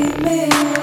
me.